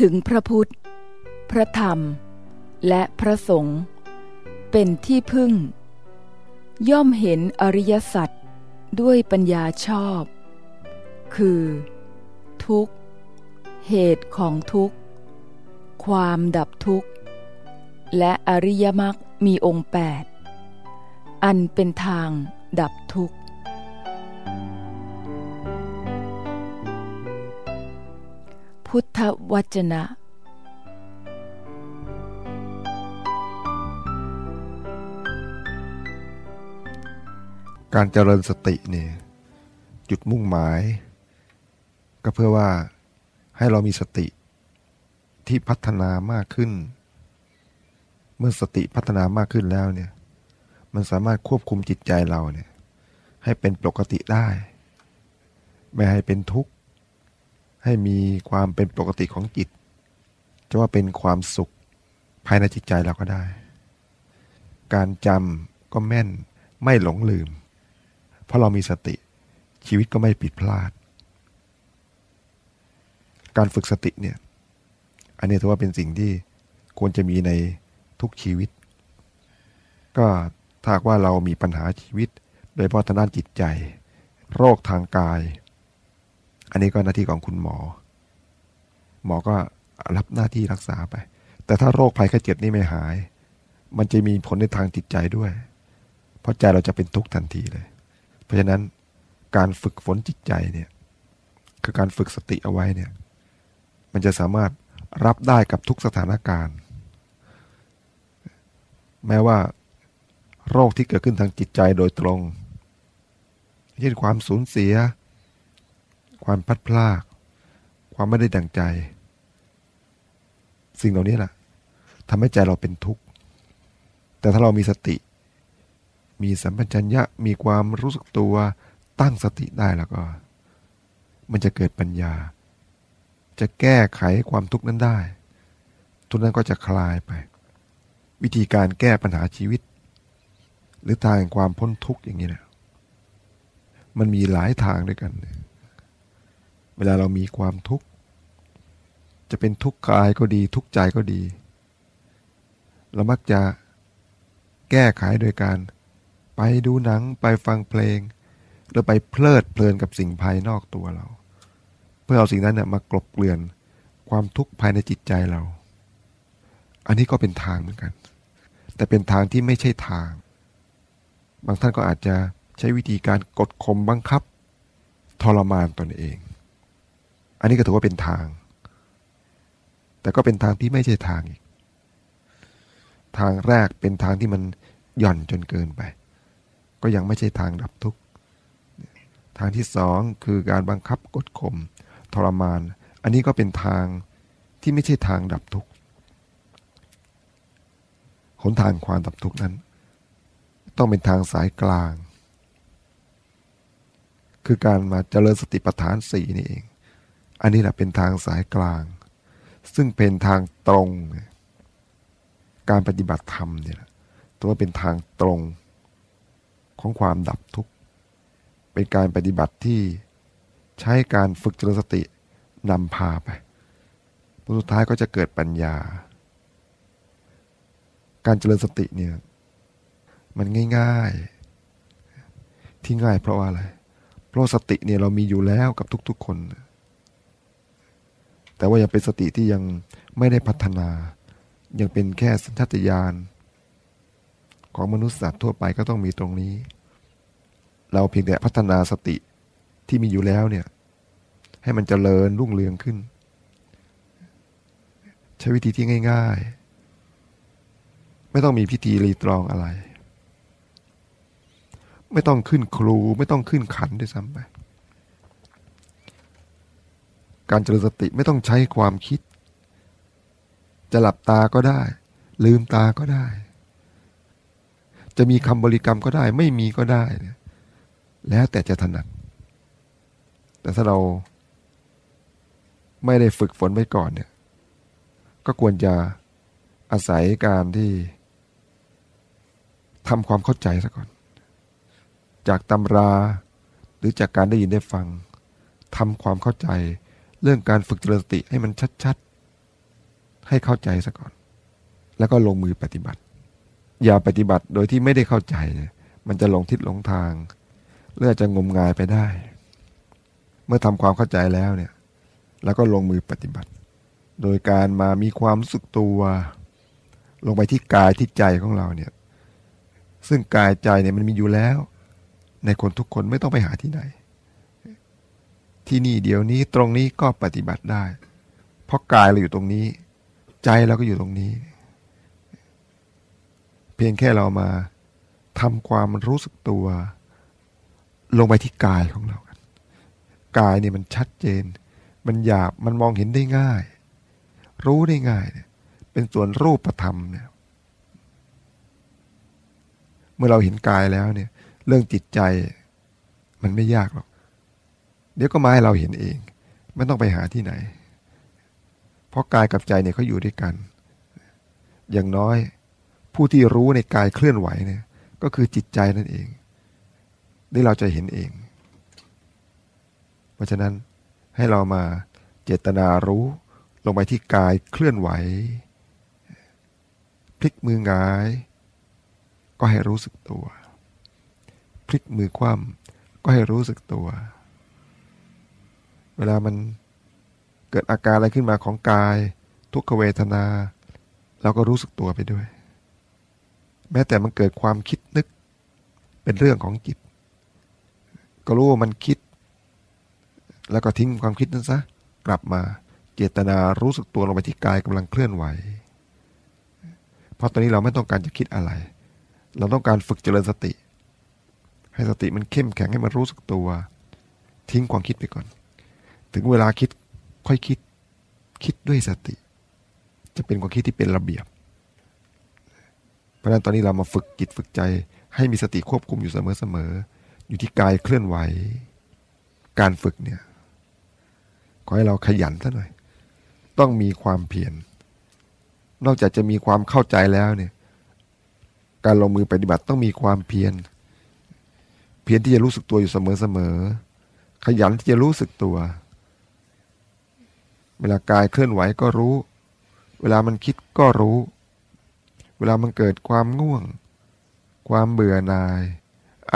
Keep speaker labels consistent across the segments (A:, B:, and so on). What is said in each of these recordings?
A: ถึงพระพุทธ พระธรรม และพระสงฆ์เป็นที่พึ่ง ย่อมเห็นอริยสัจด้วยปัญญาชอบ คือ ทุกข์ เหตุของทุกข์ ความดับทุกข์ และอริยมรรคมีองค์แปดอันเป็นทางดับทุกข์ พุทธวจนะ
B: การเจริญสติเนี่ยจุดมุ่งหมาย ก็เพื่อว่าให้เรามีสติที่พัฒนามากขึ้น เมื่อสติพัฒนามากขึ้นแล้วเนี่ยมันสามารถควบคุมจิตใจเราเนี่ยให้เป็นปกติได้ ไม่ให้เป็นทุกข์ ให้มีความเป็นปกติของจิต จะว่าเป็นความสุขภายในจิตใจเราก็ได้ การจำก็แม่นไม่หลงลืม เพราะเรามีสติชีวิตก็ไม่ผิดพลาด การฝึกสติเนี่ย อันนี้ถือว่าเป็นสิ่งที่ควรจะมีในทุกชีวิต ก็ถ้าว่าเรามีปัญหาชีวิต โดยเฉพาะทางด้านจิตใจ โรคทางกาย อันนี้ก็หน้าที่ของคุณหมอ หมอก็รับหน้าที่รักษาไป แต่ถ้าโรคภัยไข้เจ็บนี่ไม่หาย มันจะมีผลในทางจิตใจด้วย เพราะใจเราจะเป็นทุกข์ทันทีเลย เพราะฉะนั้นการฝึกฝนจิตใจเนี่ยคือการฝึกสติเอาไว้เนี่ย มันจะสามารถรับได้กับทุกสถานการณ์ แม้ว่าโรคที่เกิดขึ้นทางจิตใจโดยตรง เช่นความสูญเสีย ความพัดพลาก ความไม่ได้ดังใจ สิ่งเหล่านี้แหละทำให้ใจเราเป็นทุกข์ แต่ถ้าเรามีสติ มีสัมปชัญญะมีความรู้สึกตัวตั้งสติได้แล้วก็ มันจะเกิดปัญญา จะแก้ไขความทุกข์นั้นได้ ทุกนั้นก็จะคลายไป วิธีการแก้ปัญหาชีวิต หรือทางความพ้นทุกข์อย่างนี้นะมันมีหลายทางด้วยกันเเวลาเรามีความทุกข์ จะเป็นทุกข์กายก็ดี ทุกข์ใจก็ดี เรามักจะแก้ไขโดยการ ไปดูหนังไปฟังเพลง หรือไปเพลิดเพลินกับสิ่งภายนอกตัวเรา เพื่อเอาสิ่งนั้นเนี่ยมากลบเกลื่อนความทุกข์ภายในจิตใจเรา อันนี้ก็เป็นทางเหมือนกัน แต่เป็นทางที่ไม่ใช่ทาง บางท่านก็อาจจะใช้วิธีการกดข่มบังคับ ทรมานตนเอง อันนี้ก็ถือว่าเป็นทาง แต่ก็เป็นทางที่ไม่ใช่ทางอีก ทางแรกเป็นทางที่มันหย่อนจนเกินไป ก็ยังไม่ใช่ทางดับทุกข์ ทางที่สองคือการบังคับกดข่มทรมาน อันนี้ก็เป็นทางที่ไม่ใช่ทางดับทุกข์ หนทางความดับทุกข์นั้น ต้องเป็นทางสายกลาง คือการมาเจริญสติปัฏฐานสี่นี่เอง อันนี้แหละเป็นทางสายกลาง ซึ่งเป็นทางตรง การปฏิบัติธรรมเนี่ยตัวเป็นทางตรงของความดับทุกข์ เป็นการปฏิบัติที่ใช้การฝึกเจริญสตินำพาไปผลสุดท้ายก็จะเกิดปัญญา การเจริญสติเนี่ยมันง่าย ๆ ที่ง่ายเพราะว่าอะไร เพราะสติเนี่ยเรามีอยู่แล้วกับทุกๆคน แต่ว่ายังเป็นสติที่ยังไม่ได้พัฒนา ยังเป็นแค่สัญชาตญาณของมนุษย์สัตว์ทั่วไปก็ต้องมีตรงนี้ เราเพียงแต่พัฒนาสติที่มีอยู่แล้วเนี่ย ให้มันเจริญรุ่งเรืองขึ้น ใช้วิธีที่ง่าย ๆ ไม่ต้องมีพิธีรีตรองอะไร ไม่ต้องขึ้นครู ไม่ต้องขึ้นขันด้วยซ้ำไป การเจริญสติไม่ต้องใช้ความคิด จะหลับตาก็ได้ ลืมตาก็ได้ จะมีคำบริกรรมก็ได้ ไม่มีก็ได้เนี่ยแล้วแต่จะถนัด แต่ถ้าเราไม่ได้ฝึกฝนไว้ก่อนเนี่ย ก็ควรจะอาศัยการที่ทำความเข้าใจซะก่อน จากตำราหรือจากการได้ยินได้ฟังทำความเข้าใจ เรื่องการฝึกเจริญสติให้มันชัดๆ ให้เข้าใจซะก่อน แล้วก็ลงมือปฏิบัติ อย่าปฏิบัติโดยที่ไม่ได้เข้าใจเนี่ยมันจะหลงทิศหลงทางเลือจะงมงายไปได้ เมื่อทำความเข้าใจแล้วเนี่ย แล้วก็ลงมือปฏิบัติ โดยการมามีความสึกตัว ลงไปที่กายที่ใจของเราเนี่ย ซึ่งกายใจเนี่ยมันมีอยู่แล้ว ในคนทุกคนไม่ต้องไปหาที่ไหน ที่นี่เดี๋ยวนี้ตรงนี้ก็ปฏิบัติได้ เพราะกายเราอยู่ตรงนี้ ใจเราก็อยู่ตรงนี้ เพียงแค่เรามาทำความรู้สึกตัว ลงไปที่กายของเรากันกายเนี่ยมันชัดเจน มันหยาบมันมองเห็นได้ง่าย รู้ได้ง่ายเนี่ยเป็นส่วนรูปธรรมเนี่ยเมื่อเราเห็นกายแล้วเนี่ย เรื่องจิตใจมันไม่ยากหรอก เดี๋ยวก็มาให้เราเห็นเอง ไม่ต้องไปหาที่ไหน เพราะกายกับใจเนี่ยเขาอยู่ด้วยกัน อย่างน้อยผู้ที่รู้ในกายเคลื่อนไหวเนี่ย ก็คือจิตใจนั่นเองนี่เราจะเห็นเอง เพราะฉะนั้นให้เรามาเจตนารู้ลงไปที่กายเคลื่อนไหว พลิกมือหงาย ก็ให้รู้สึกตัว พลิกมือคว่ำก็ให้รู้สึกตัว เวลามันเกิดอาการอะไรขึ้นมาของกาย ทุกขเวทนา เราก็รู้สึกตัวไปด้วย แม้แต่มันเกิดความคิดนึกเป็นเรื่องของจิต ก็รู้ว่ามันคิด แล้วก็ทิ้งความคิดนั้นซะกลับมาเจตนารู้สึกตัวลงไปที่กายกำลังเคลื่อนไหว เพราะตอนนี้เราไม่ต้องการจะคิดอะไร เราต้องการฝึกเจริญสติ ให้สติมันเข้มแข็งให้มันรู้สึกตัว ทิ้งความคิดไปก่อน ถึงเวลาคิดค่อยคิด คิดด้วยสติ จะเป็นความคิดที่เป็นระเบียบ เพราะฉะนั้นตอนนี้เรามาฝึกจิตฝึกใจ ให้มีสติควบคุมอยู่เสมอๆอยู่ที่กายเคลื่อนไหว การฝึกเนี่ยขอให้เราขยันซะหน่อย ต้องมีความเพียร นอกจากจะมีความเข้าใจแล้วเนี่ย การลงมือปฏิบัติต้องมีความเพียร เพียรที่จะรู้สึกตัวอยู่เสมอๆ ขยันที่จะรู้สึกตัว เวลากายเคลื่อนไหวก็รู้ เวลามันคิดก็รู้ เวลามันเกิดความง่วง ความเบื่อหน่าย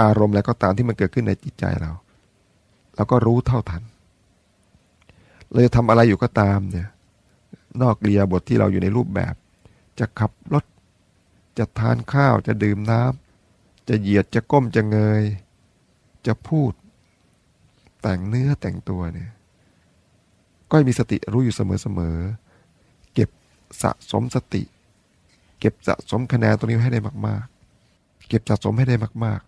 B: อารมณ์อะไรก็ตามที่มันเกิดขึ้นในจิตใจเราเราก็รู้เท่าทันเราจะทำอะไรอยู่ก็ตามเนี่ย นอกเรียบทที่เราอยู่ในรูปแบบ จะขับรถ จะทานข้าว จะดื่มน้ำ จะเหยียด จะก้ม จะเงย จะพูด แต่งเนื้อแต่งตัวเนี่ย ก็มีสติรู้อยู่เเสมอๆ เก็บสะสมสติ เก็บสะสมคะแนนตรงนี้ให้ได้มาก ๆ เก็บสะสมให้ได้มาก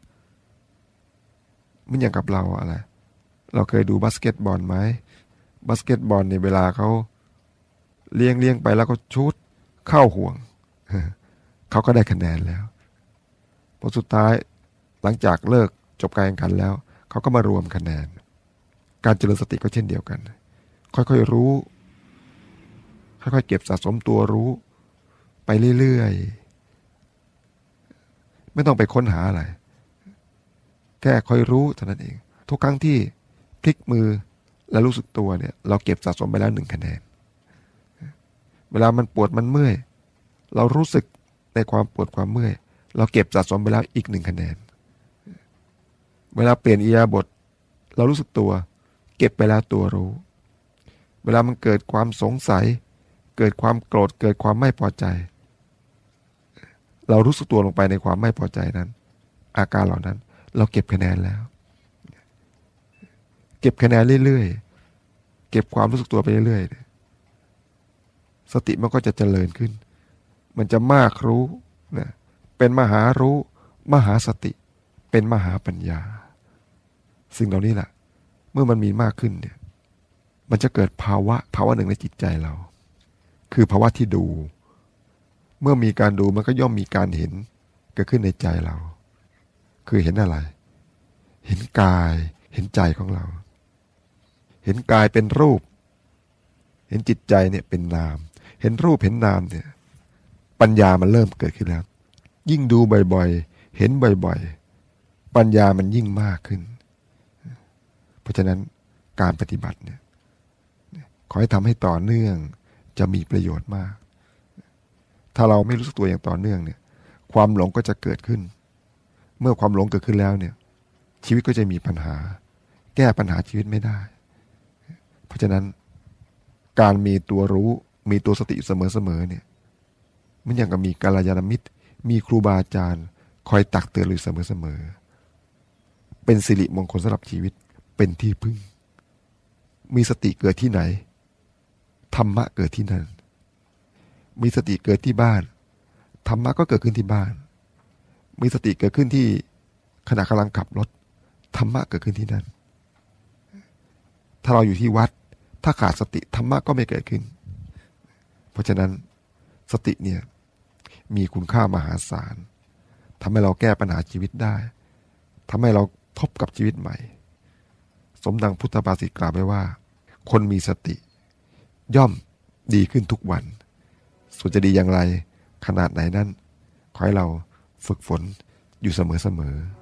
B: ๆ มันอย่างกับเราอะไร เราเคยดูบาสเกตบอลไหมบาสเกตบอลเนี่ยเวลาเขาเลี้ยงเลี้ยงไปแล้วก็ชู้ตเข้าห่วง เขาก็ได้คะแนนแล้วพอสุดท้ายหลังจากเลิกจบการแข่งขันแล้ว เขาก็มารวมคะแนน การเจริญสติก็เช่นเดียวกัน ค่อยๆรู้ ค่อยๆเก็บสะสมตัวรู้ ไปเรื่อยๆ ไม่ต้องไปค้นหาอะไร แค่ค่อยรู้เท่านั้นเอง ทุกครั้งที่พลิกมือและรู้สึกตัวเนี่ย เราเก็บสะสมไปแล้วหนึ่งคะแนน เวลามันปวดมันเมื่อย เรารู้สึกในความปวดความเมื่อย เราเก็บสะสมไปแล้วอีกหนึ่งคะแนน เวลาเปลี่ยนอียาบท เรารู้สึกตัว เก็บไปแล้วตัวรู้ เวลามันเกิดความสงสัย เกิดความโกรธ เกิดความไม่พอใจ เรารู้สึกตัวลงไปในความไม่พอใจนั้น อาการเหล่านั้น เราเก็บคะแนนแล้ว เก็บคะแนนเรื่อยๆ เก็บความรู้สึกตัวไปเรื่อยๆ สติมันก็จะเจริญขึ้น มันจะมากรู้นะเป็นมหารู้ มหาสติ เป็นมหาปัญญา สิ่งเหล่านี้แหละ เมื่อมันมีมากขึ้นเนี่ย มันจะเกิดภาวะภาวะหนึ่งในจิตใจเรา คือภาวะที่ดู เมื่อมีการดูมันก็ย่อมมีการเห็นเกิดขึ้นในใจเรา คือเห็นอะไร เห็นกาย เห็นใจของเรา เห็นกายเป็นรูป เห็นจิตใจเนี่ยเป็นนาม เห็นรูปเห็นนามเนี่ย ปัญญามันเริ่มเกิดขึ้นแล้ว ยิ่งดูบ่อยๆ เห็นบ่อยๆ ปัญญามันยิ่งมากขึ้น เพราะฉะนั้นการปฏิบัติเนี่ย ขอให้ทำให้ต่อเนื่องจะมีประโยชน์มาก ถ้าเราไม่รู้สึกตัวอย่างต่อเนื่องเนี่ย ความหลงก็จะเกิดขึ้น เมื่อความหลงเกิดขึ้นแล้วเนี่ย ชีวิตก็จะมีปัญหา แก้ปัญหาชีวิตไม่ได้ เพราะฉะนั้นการมีตัวรู้มีตัวสติเสมอๆเนี่ยมันอย่างกับมีกาลยานมิตร มีครูบาอาจารย์ คอยตักเตือนอยู่เสมอๆเป็นสิริมงคลสำหรับชีวิตเป็นที่พึ่ง มีสติเกิดที่ไหน ธรรมะเกิดที่นั่น มีสติเกิดที่บ้าน ธรรมะก็เกิดขึ้นที่บ้าน มีสติเกิดขึ้นที่ขณะกำลังขับรถ ธรรมะเกิดขึ้นที่นั่น ถ้าเราอยู่ที่วัด ถ้าขาดสติธรรมะก็ไม่เกิดขึ้น เพราะฉะนั้นสติเนี่ยมีคุณค่ามหาศาลทำให้เราแก้ปัญหาชีวิตได้ทำให้เราพบกับชีวิตใหม่ สมดังพุทธภาษิตกล่าวไว้ว่า คนมีสติ ย่อมดีขึ้นทุกวัน ส่วนจะดีอย่างไร ขนาดไหนนั้น ขอให้เราฝึกฝนอยู่เสมอๆ